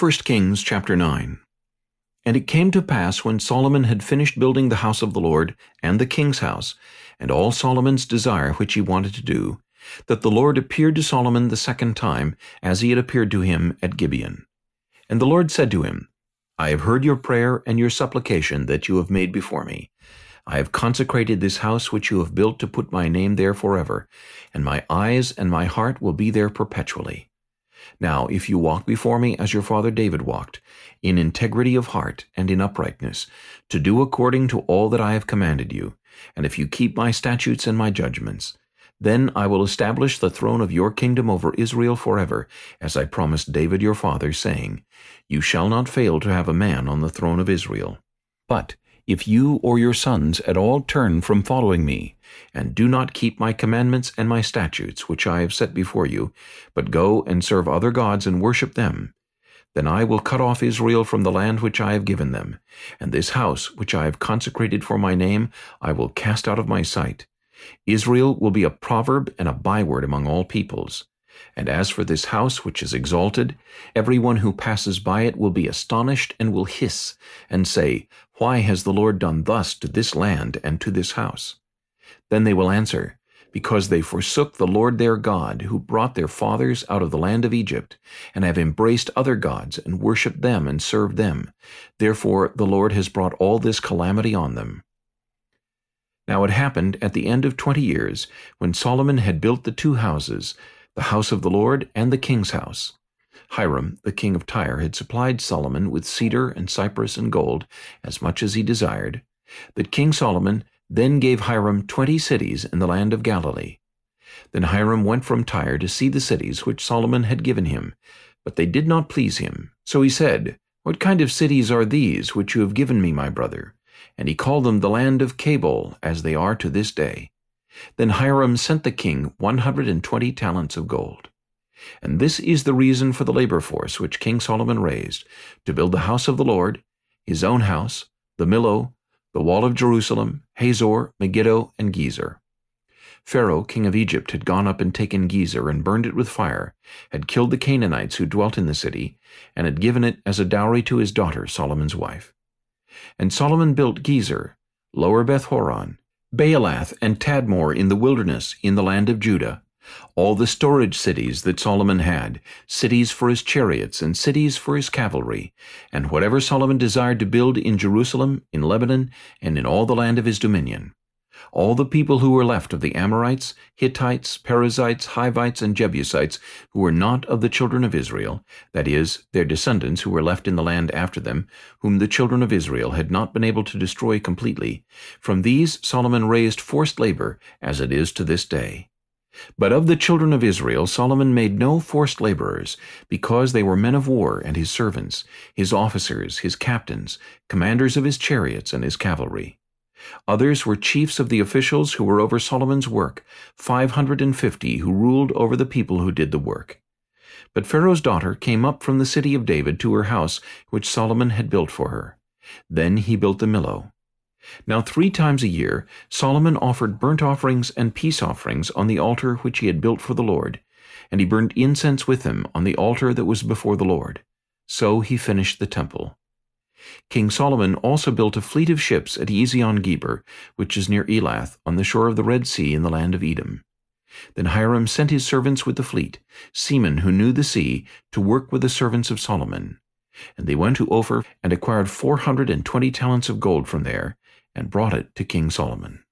1 Kings chapter 9 And it came to pass when Solomon had finished building the house of the Lord, and the king's house, and all Solomon's desire which he wanted to do, that the Lord appeared to Solomon the second time, as he had appeared to him at Gibeon. And the Lord said to him, I have heard your prayer and your supplication that you have made before me. I have consecrated this house which you have built to put my name there forever, and my eyes and my heart will be there perpetually. Now if you walk before me as your father David walked, in integrity of heart and in uprightness, to do according to all that I have commanded you, and if you keep my statutes and my judgments, then I will establish the throne of your kingdom over Israel forever, as I promised David your father, saying, You shall not fail to have a man on the throne of Israel. But if you or your sons at all turn from following me, and do not keep my commandments and my statutes which I have set before you, but go and serve other gods and worship them, then I will cut off Israel from the land which I have given them, and this house which I have consecrated for my name I will cast out of my sight. Israel will be a proverb and a byword among all peoples. And as for this house which is exalted, every one who passes by it will be astonished and will hiss, and say, Why has the Lord done thus to this land and to this house? Then they will answer, Because they forsook the Lord their God, who brought their fathers out of the land of Egypt, and have embraced other gods, and worshipped them and served them. Therefore the Lord has brought all this calamity on them. Now it happened at the end of twenty years, when Solomon had built the two houses, the house of the Lord and the king's house. Hiram, the king of Tyre, had supplied Solomon with cedar and cypress and gold, as much as he desired, that King Solomon then gave Hiram twenty cities in the land of Galilee. Then Hiram went from Tyre to see the cities which Solomon had given him, but they did not please him. So he said, What kind of cities are these which you have given me, my brother? And he called them the land of Cabul, as they are to this day. Then Hiram sent the king 120 talents of gold. And this is the reason for the labor force which King Solomon raised, to build the house of the Lord, his own house, the Millo, the wall of Jerusalem, Hazor, Megiddo, and Gezer. Pharaoh, king of Egypt, had gone up and taken Gezer and burned it with fire, had killed the Canaanites who dwelt in the city, and had given it as a dowry to his daughter Solomon's wife. And Solomon built Gezer, Lower Beth-horon, Baalath and Tadmor in the wilderness in the land of Judah, all the storage cities that Solomon had, cities for his chariots and cities for his cavalry, and whatever Solomon desired to build in Jerusalem, in Lebanon, and in all the land of his dominion all the people who were left of the Amorites, Hittites, Perizzites, Hivites, and Jebusites, who were not of the children of Israel, that is, their descendants who were left in the land after them, whom the children of Israel had not been able to destroy completely, from these Solomon raised forced labor, as it is to this day. But of the children of Israel Solomon made no forced laborers, because they were men of war and his servants, his officers, his captains, commanders of his chariots and his cavalry. Others were chiefs of the officials who were over Solomon's work, five hundred and fifty who ruled over the people who did the work. But Pharaoh's daughter came up from the city of David to her house which Solomon had built for her. Then he built the Millo. Now three times a year Solomon offered burnt offerings and peace offerings on the altar which he had built for the Lord, and he burned incense with them on the altar that was before the Lord. So he finished the temple. King Solomon also built a fleet of ships at Ezion-Geber, which is near Elath, on the shore of the Red Sea in the land of Edom. Then Hiram sent his servants with the fleet, seamen who knew the sea, to work with the servants of Solomon. And they went to Ophir and acquired four hundred and twenty talents of gold from there, and brought it to King Solomon.